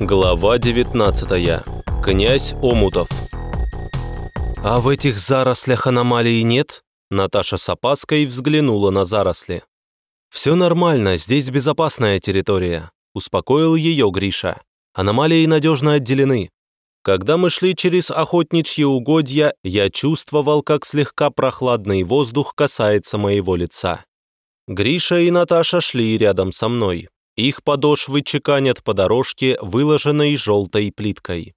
Глава 19. Князь Омутов. «А в этих зарослях аномалии нет?» Наташа с опаской взглянула на заросли. «Все нормально, здесь безопасная территория», – успокоил ее Гриша. «Аномалии надежно отделены. Когда мы шли через охотничьи угодья, я чувствовал, как слегка прохладный воздух касается моего лица. Гриша и Наташа шли рядом со мной. Их подошвы чеканят по дорожке, выложенной желтой плиткой.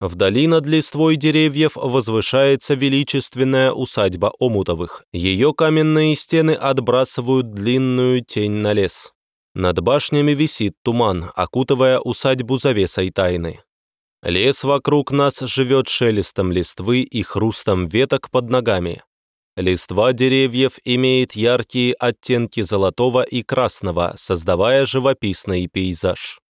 Вдали над листвой деревьев возвышается величественная усадьба Омутовых. Ее каменные стены отбрасывают длинную тень на лес. Над башнями висит туман, окутывая усадьбу завесой тайны. Лес вокруг нас живет шелестом листвы и хрустом веток под ногами. Листва деревьев имеет яркие оттенки золотого и красного, создавая живописный пейзаж.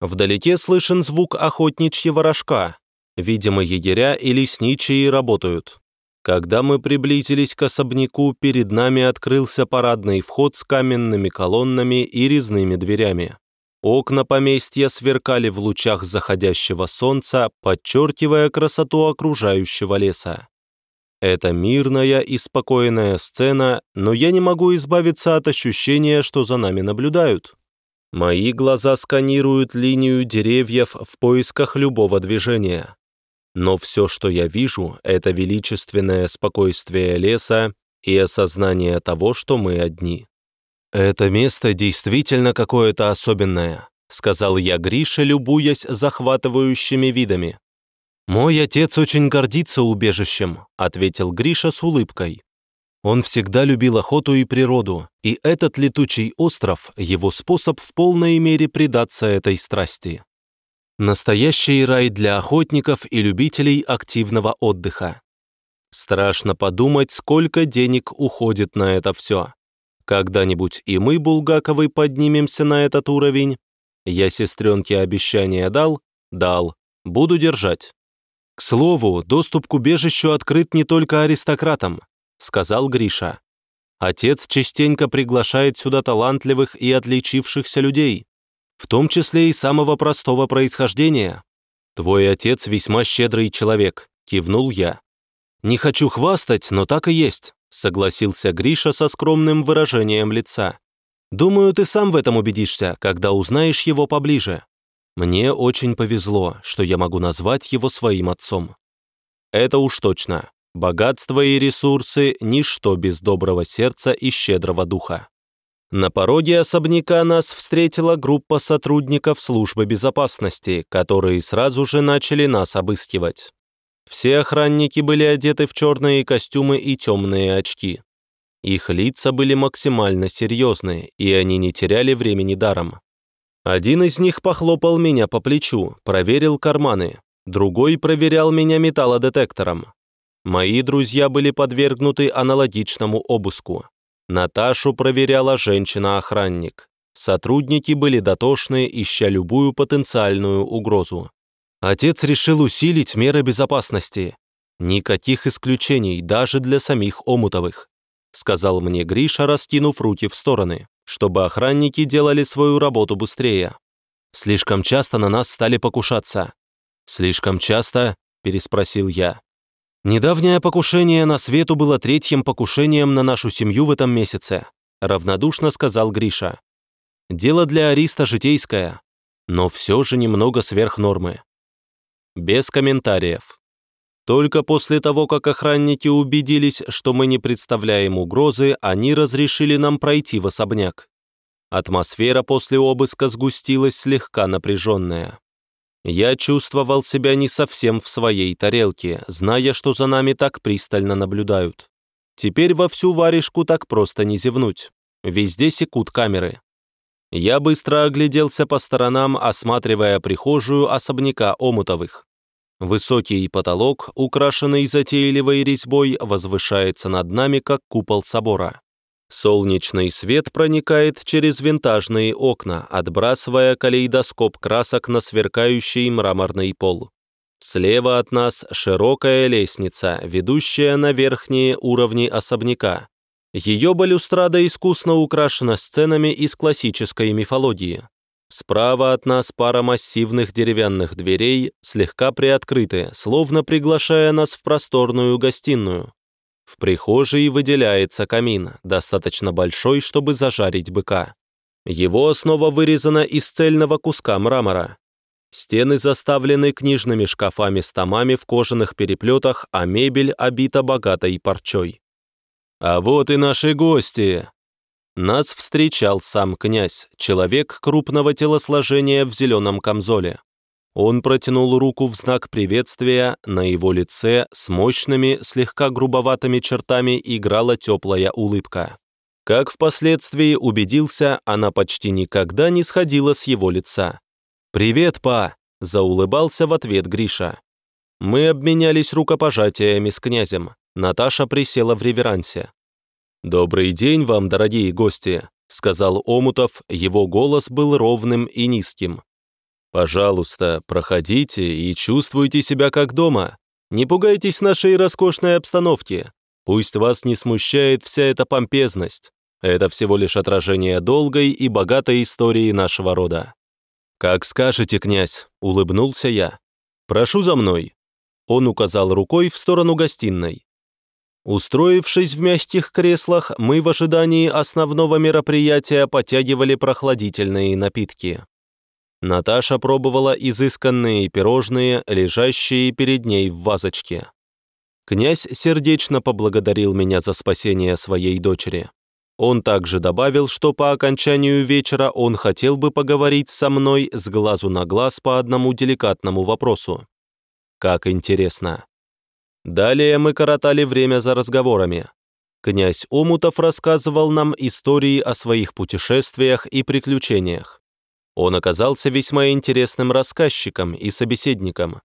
Вдалеке слышен звук охотничьего рожка. Видимо, егеря и лесничие работают. Когда мы приблизились к особняку, перед нами открылся парадный вход с каменными колоннами и резными дверями. Окна поместья сверкали в лучах заходящего солнца, подчеркивая красоту окружающего леса. Это мирная и спокойная сцена, но я не могу избавиться от ощущения, что за нами наблюдают. Мои глаза сканируют линию деревьев в поисках любого движения. Но все, что я вижу, это величественное спокойствие леса и осознание того, что мы одни. «Это место действительно какое-то особенное», — сказал я Грише, любуясь захватывающими видами. «Мой отец очень гордится убежищем», — ответил Гриша с улыбкой. Он всегда любил охоту и природу, и этот летучий остров — его способ в полной мере предаться этой страсти. Настоящий рай для охотников и любителей активного отдыха. Страшно подумать, сколько денег уходит на это все. Когда-нибудь и мы, Булгаковы, поднимемся на этот уровень. Я сестренке обещание дал? Дал. Буду держать. «К слову, доступ к убежищу открыт не только аристократам», — сказал Гриша. «Отец частенько приглашает сюда талантливых и отличившихся людей, в том числе и самого простого происхождения. Твой отец весьма щедрый человек», — кивнул я. «Не хочу хвастать, но так и есть», — согласился Гриша со скромным выражением лица. «Думаю, ты сам в этом убедишься, когда узнаешь его поближе». Мне очень повезло, что я могу назвать его своим отцом. Это уж точно. Богатство и ресурсы – ничто без доброго сердца и щедрого духа. На пороге особняка нас встретила группа сотрудников службы безопасности, которые сразу же начали нас обыскивать. Все охранники были одеты в черные костюмы и темные очки. Их лица были максимально серьезные, и они не теряли времени даром. Один из них похлопал меня по плечу, проверил карманы, другой проверял меня металлодетектором. Мои друзья были подвергнуты аналогичному обыску. Наташу проверяла женщина-охранник. Сотрудники были дотошны, ища любую потенциальную угрозу. Отец решил усилить меры безопасности. Никаких исключений даже для самих Омутовых, сказал мне Гриша, раскинув руки в стороны чтобы охранники делали свою работу быстрее. Слишком часто на нас стали покушаться. Слишком часто? переспросил я. Недавнее покушение на Свету было третьим покушением на нашу семью в этом месяце, равнодушно сказал Гриша. Дело для Ариста житейское, но все же немного сверх нормы. Без комментариев. Только после того, как охранники убедились, что мы не представляем угрозы, они разрешили нам пройти в особняк. Атмосфера после обыска сгустилась слегка напряженная. Я чувствовал себя не совсем в своей тарелке, зная, что за нами так пристально наблюдают. Теперь во всю варежку так просто не зевнуть. Везде секут камеры. Я быстро огляделся по сторонам, осматривая прихожую особняка Омутовых. Высокий потолок, украшенный затейливой резьбой, возвышается над нами, как купол собора. Солнечный свет проникает через винтажные окна, отбрасывая калейдоскоп красок на сверкающий мраморный пол. Слева от нас широкая лестница, ведущая на верхние уровни особняка. Ее балюстрада искусно украшена сценами из классической мифологии. Справа от нас пара массивных деревянных дверей, слегка приоткрытые, словно приглашая нас в просторную гостиную. В прихожей выделяется камин, достаточно большой, чтобы зажарить быка. Его основа вырезана из цельного куска мрамора. Стены заставлены книжными шкафами с томами в кожаных переплетах, а мебель обита богатой парчой. «А вот и наши гости!» Нас встречал сам князь, человек крупного телосложения в зеленом камзоле. Он протянул руку в знак приветствия, на его лице с мощными, слегка грубоватыми чертами играла теплая улыбка. Как впоследствии убедился, она почти никогда не сходила с его лица. «Привет, па!» – заулыбался в ответ Гриша. Мы обменялись рукопожатиями с князем. Наташа присела в реверансе. «Добрый день вам, дорогие гости», – сказал Омутов, его голос был ровным и низким. Пожалуйста, проходите и чувствуйте себя как дома. Не пугайтесь нашей роскошной обстановки. Пусть вас не смущает вся эта помпезность. Это всего лишь отражение долгой и богатой истории нашего рода. «Как скажете, князь», — улыбнулся я. «Прошу за мной». Он указал рукой в сторону гостиной. Устроившись в мягких креслах, мы в ожидании основного мероприятия потягивали прохладительные напитки. Наташа пробовала изысканные пирожные, лежащие перед ней в вазочке. Князь сердечно поблагодарил меня за спасение своей дочери. Он также добавил, что по окончанию вечера он хотел бы поговорить со мной с глазу на глаз по одному деликатному вопросу. Как интересно. Далее мы коротали время за разговорами. Князь Омутов рассказывал нам истории о своих путешествиях и приключениях. Он оказался весьма интересным рассказчиком и собеседником.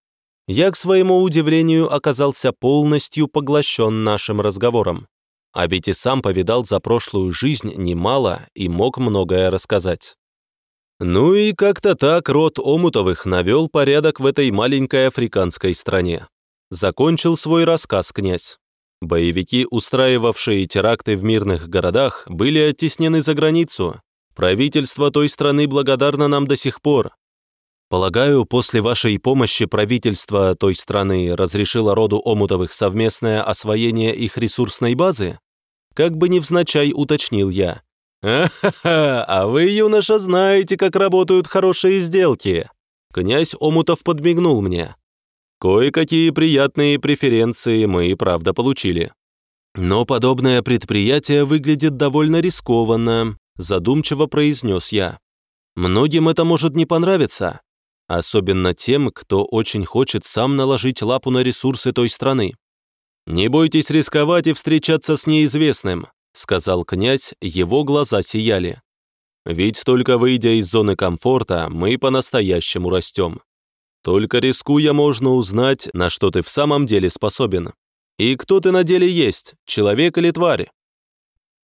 Я, к своему удивлению, оказался полностью поглощен нашим разговором. А ведь и сам повидал за прошлую жизнь немало и мог многое рассказать. Ну и как-то так род Омутовых навел порядок в этой маленькой африканской стране. Закончил свой рассказ князь. Боевики, устраивавшие теракты в мирных городах, были оттеснены за границу, Правительство той страны благодарно нам до сих пор. Полагаю, после вашей помощи правительство той страны разрешило роду Омутовых совместное освоение их ресурсной базы? Как бы невзначай уточнил я. «А-ха-ха, а вы, юноша, знаете, как работают хорошие сделки!» Князь Омутов подмигнул мне. Кое-какие приятные преференции мы, правда, получили. Но подобное предприятие выглядит довольно рискованно, задумчиво произнес я. Многим это может не понравиться, особенно тем, кто очень хочет сам наложить лапу на ресурсы той страны. «Не бойтесь рисковать и встречаться с неизвестным», сказал князь, его глаза сияли. «Ведь только выйдя из зоны комфорта, мы по-настоящему растем. Только рискуя можно узнать, на что ты в самом деле способен. И кто ты на деле есть, человек или тварь.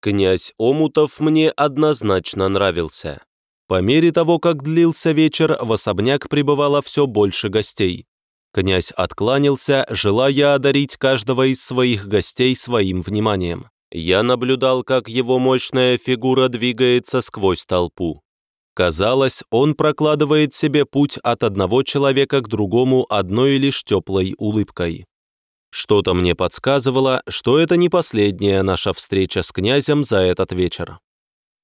Князь Омутов мне однозначно нравился. По мере того, как длился вечер, в особняк прибывало все больше гостей. Князь откланялся, желая одарить каждого из своих гостей своим вниманием. Я наблюдал, как его мощная фигура двигается сквозь толпу. Казалось, он прокладывает себе путь от одного человека к другому одной лишь теплой улыбкой. Что-то мне подсказывало, что это не последняя наша встреча с князем за этот вечер.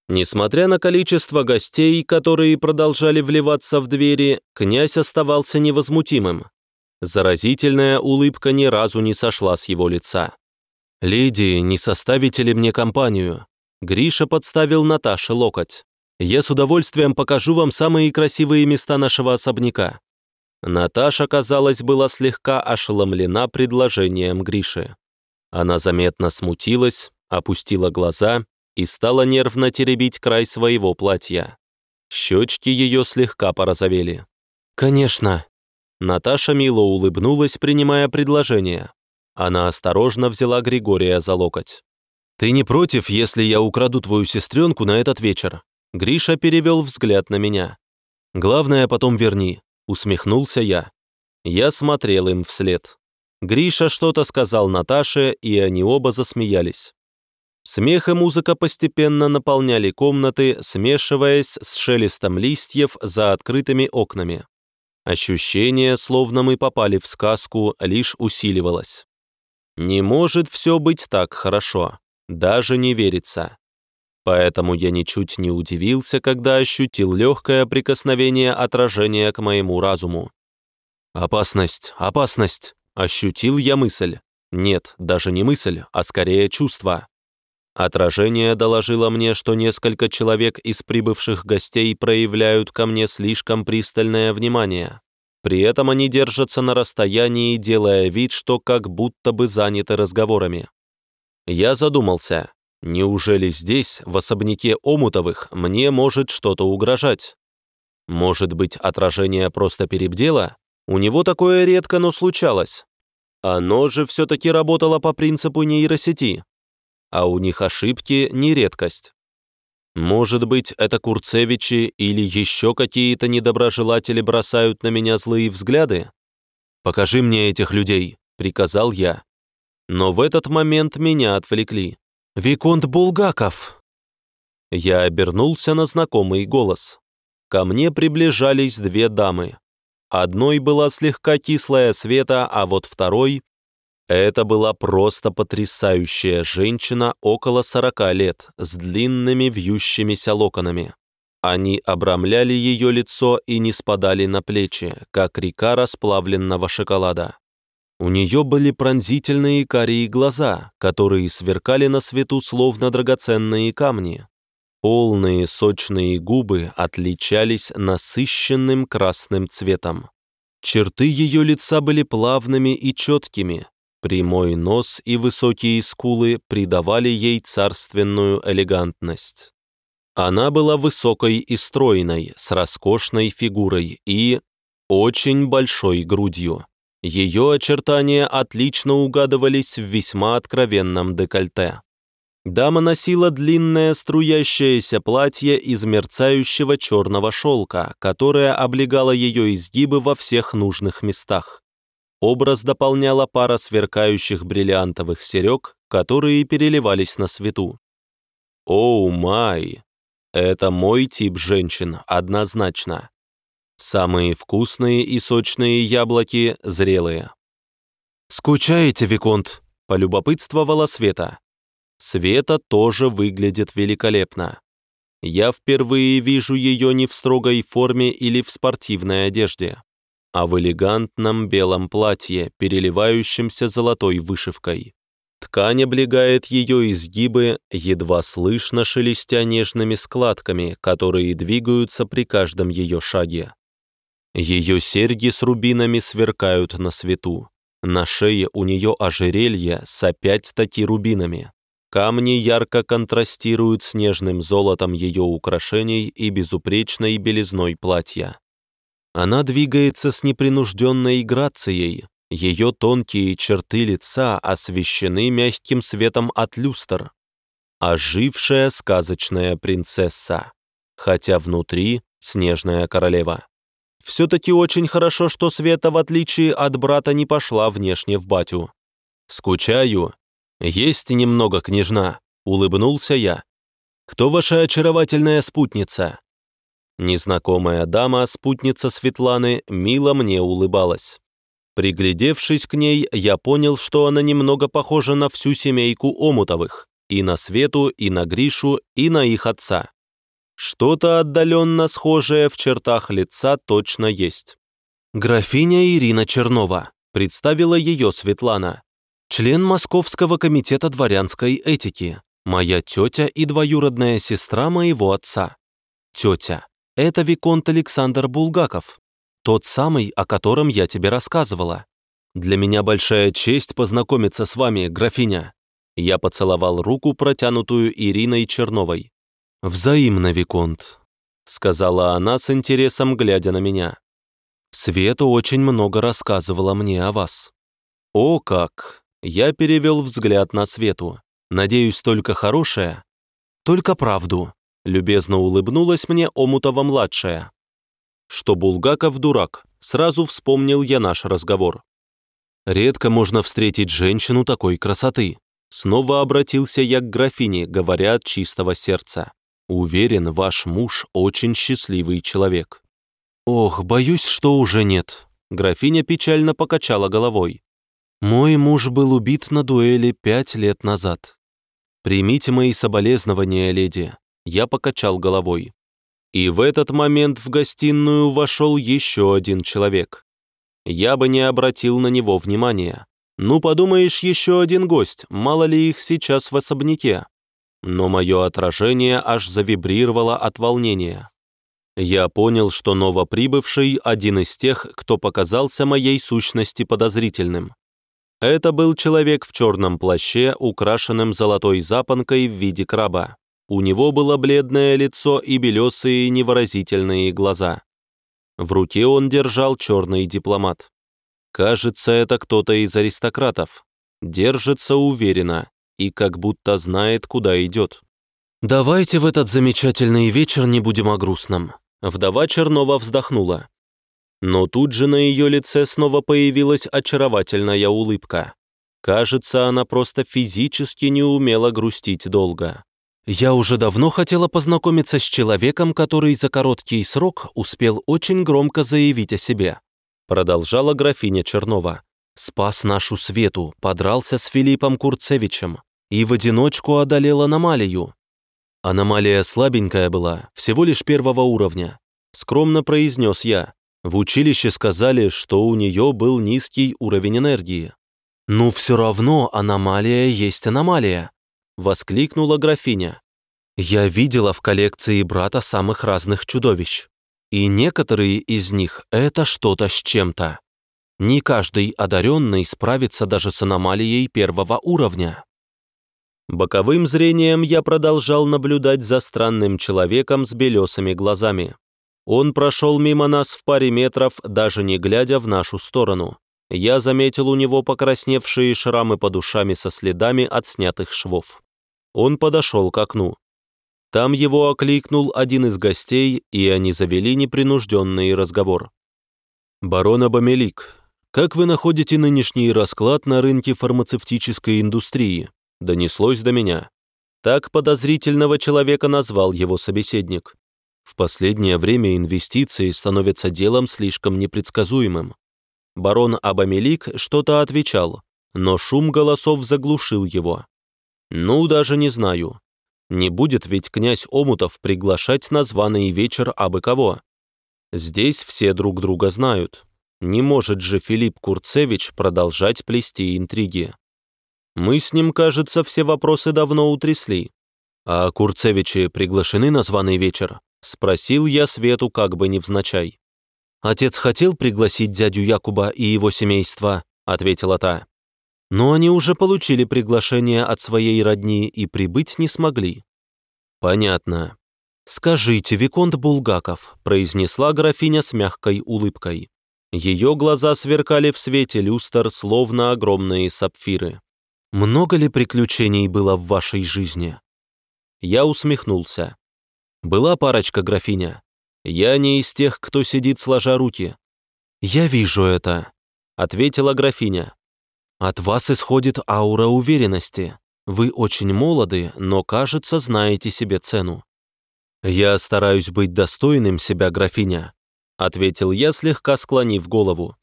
Несмотря на количество гостей, которые продолжали вливаться в двери, князь оставался невозмутимым. Заразительная улыбка ни разу не сошла с его лица. «Леди, не составите ли мне компанию?» Гриша подставил Наташе локоть. «Я с удовольствием покажу вам самые красивые места нашего особняка. Наташа, казалось, была слегка ошеломлена предложением Гриши. Она заметно смутилась, опустила глаза и стала нервно теребить край своего платья. Щечки ее слегка порозовели. «Конечно». Наташа мило улыбнулась, принимая предложение. Она осторожно взяла Григория за локоть. «Ты не против, если я украду твою сестренку на этот вечер?» Гриша перевел взгляд на меня. «Главное, потом верни. Усмехнулся я. Я смотрел им вслед. Гриша что-то сказал Наташе, и они оба засмеялись. Смех и музыка постепенно наполняли комнаты, смешиваясь с шелестом листьев за открытыми окнами. Ощущение, словно мы попали в сказку, лишь усиливалось. Не может все быть так хорошо, даже не верится. Поэтому я ничуть не удивился, когда ощутил легкое прикосновение отражения к моему разуму. «Опасность, опасность!» – ощутил я мысль. Нет, даже не мысль, а скорее чувство. Отражение доложило мне, что несколько человек из прибывших гостей проявляют ко мне слишком пристальное внимание. При этом они держатся на расстоянии, делая вид, что как будто бы заняты разговорами. Я задумался, неужели здесь, в особняке Омутовых, мне может что-то угрожать? Может быть, отражение просто перебдело? У него такое редко, но случалось. Оно же все-таки работало по принципу нейросети а у них ошибки не редкость. Может быть, это Курцевичи или еще какие-то недоброжелатели бросают на меня злые взгляды? «Покажи мне этих людей», — приказал я. Но в этот момент меня отвлекли. «Виконт Булгаков!» Я обернулся на знакомый голос. Ко мне приближались две дамы. Одной была слегка кислая Света, а вот второй это была просто потрясающая женщина около сорока лет, с длинными вьющимися локонами. Они обрамляли ее лицо и не спадали на плечи, как река расплавленного шоколада. У нее были пронзительные карие глаза, которые сверкали на свету словно драгоценные камни. Полные сочные губы отличались насыщенным красным цветом. Черты ее лица были плавными и четкими, Прямой нос и высокие скулы придавали ей царственную элегантность. Она была высокой и стройной, с роскошной фигурой и очень большой грудью. Ее очертания отлично угадывались в весьма откровенном декольте. Дама носила длинное струящееся платье из мерцающего черного шелка, которое облегало ее изгибы во всех нужных местах. Образ дополняла пара сверкающих бриллиантовых серег, которые переливались на свету. «Оу, май! Это мой тип женщин, однозначно. Самые вкусные и сочные яблоки зрелые». «Скучаете, Виконт?» – полюбопытствовала Света. Света тоже выглядит великолепно. Я впервые вижу ее не в строгой форме или в спортивной одежде а в элегантном белом платье, переливающемся золотой вышивкой. Ткань облегает ее изгибы, едва слышно шелестя нежными складками, которые двигаются при каждом ее шаге. Ее серьги с рубинами сверкают на свету. На шее у нее ожерелье с опять-таки рубинами. Камни ярко контрастируют с нежным золотом ее украшений и безупречной белизной платья. Она двигается с непринужденной грацией, ее тонкие черты лица освещены мягким светом от люстр. Ожившая сказочная принцесса, хотя внутри снежная королева. Все-таки очень хорошо, что Света, в отличие от брата, не пошла внешне в батю. «Скучаю. Есть немного, княжна», — улыбнулся я. «Кто ваша очаровательная спутница?» Незнакомая дама, спутница Светланы, мило мне улыбалась. Приглядевшись к ней, я понял, что она немного похожа на всю семейку Омутовых, и на Свету, и на Гришу, и на их отца. Что-то отдаленно схожее в чертах лица точно есть. «Графиня Ирина Чернова», — представила ее Светлана, член Московского комитета дворянской этики, моя тетя и двоюродная сестра моего отца. Тетя. Это Виконт Александр Булгаков, тот самый, о котором я тебе рассказывала. Для меня большая честь познакомиться с вами, графиня». Я поцеловал руку, протянутую Ириной Черновой. «Взаимно, Виконт», — сказала она с интересом, глядя на меня. «Света очень много рассказывала мне о вас». «О как!» — я перевел взгляд на Свету. «Надеюсь, только хорошее?» «Только правду», Любезно улыбнулась мне Омутова-младшая. Что Булгаков дурак, сразу вспомнил я наш разговор. Редко можно встретить женщину такой красоты. Снова обратился я к графине, говоря от чистого сердца. Уверен, ваш муж очень счастливый человек. Ох, боюсь, что уже нет. Графиня печально покачала головой. Мой муж был убит на дуэли пять лет назад. Примите мои соболезнования, леди. Я покачал головой. И в этот момент в гостиную вошел еще один человек. Я бы не обратил на него внимания. Ну, подумаешь, еще один гость, мало ли их сейчас в особняке. Но мое отражение аж завибрировало от волнения. Я понял, что новоприбывший – один из тех, кто показался моей сущности подозрительным. Это был человек в черном плаще, украшенном золотой запонкой в виде краба. У него было бледное лицо и белесые невыразительные глаза. В руке он держал черный дипломат. Кажется, это кто-то из аристократов. Держится уверенно и как будто знает, куда идет. «Давайте в этот замечательный вечер не будем о грустном». Вдова Чернова вздохнула. Но тут же на ее лице снова появилась очаровательная улыбка. Кажется, она просто физически не умела грустить долго. «Я уже давно хотела познакомиться с человеком, который за короткий срок успел очень громко заявить о себе продолжала графиня Чернова. Спас нашу Свету, подрался с Филиппом Курцевичем и в одиночку одолел аномалию. Аномалия слабенькая была, всего лишь первого уровня. Скромно произнес я. В училище сказали, что у нее был низкий уровень энергии. «Ну все равно аномалия есть аномалия», — воскликнула графиня. «Я видела в коллекции брата самых разных чудовищ. И некоторые из них — это что-то с чем-то. Не каждый одаренный справится даже с аномалией первого уровня. Боковым зрением я продолжал наблюдать за странным человеком с белесыми глазами. Он прошел мимо нас в паре метров, даже не глядя в нашу сторону. Я заметил у него покрасневшие шрамы под ушами со следами от снятых швов. Он подошел к окну. Там его окликнул один из гостей, и они завели непринужденный разговор. «Барон Абамелик, как вы находите нынешний расклад на рынке фармацевтической индустрии?» Донеслось до меня. Так подозрительного человека назвал его собеседник. В последнее время инвестиции становятся делом слишком непредсказуемым. Барон Абамелик что-то отвечал, но шум голосов заглушил его. «Ну, даже не знаю. Не будет ведь князь Омутов приглашать на званый вечер абы кого. Здесь все друг друга знают. Не может же Филипп Курцевич продолжать плести интриги. Мы с ним, кажется, все вопросы давно утрясли. А Курцевичи приглашены на званый вечер? Спросил я Свету как бы невзначай. Отец хотел пригласить дядю Якуба и его семейство, ответила та но они уже получили приглашение от своей родни и прибыть не смогли. Понятно. «Скажите, Виконт Булгаков», — произнесла графиня с мягкой улыбкой. Ее глаза сверкали в свете люстр, словно огромные сапфиры. «Много ли приключений было в вашей жизни?» Я усмехнулся. «Была парочка, графиня. Я не из тех, кто сидит сложа руки». «Я вижу это», — ответила графиня. От вас исходит аура уверенности. Вы очень молоды, но, кажется, знаете себе цену. Я стараюсь быть достойным себя, графиня, ответил я, слегка склонив голову.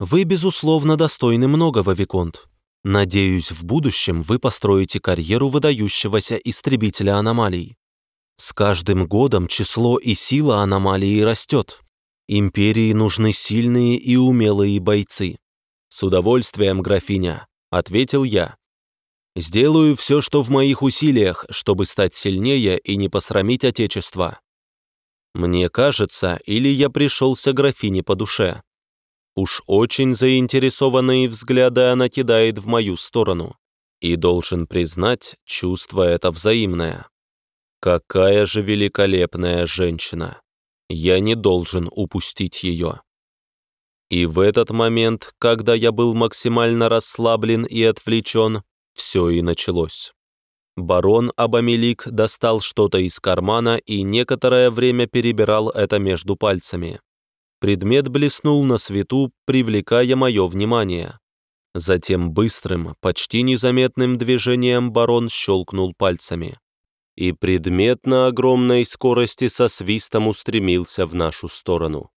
Вы, безусловно, достойны многого, Виконт. Надеюсь, в будущем вы построите карьеру выдающегося истребителя аномалий. С каждым годом число и сила аномалии растет. Империи нужны сильные и умелые бойцы. «С удовольствием, графиня», — ответил я. «Сделаю все, что в моих усилиях, чтобы стать сильнее и не посрамить Отечество». Мне кажется, или я пришелся графине по душе. Уж очень заинтересованные взгляды она кидает в мою сторону. И должен признать, чувство это взаимное. Какая же великолепная женщина. Я не должен упустить ее. И в этот момент, когда я был максимально расслаблен и отвлечен, все и началось. Барон Абамелик достал что-то из кармана и некоторое время перебирал это между пальцами. Предмет блеснул на свету, привлекая мое внимание. Затем быстрым, почти незаметным движением барон щелкнул пальцами. И предмет на огромной скорости со свистом устремился в нашу сторону.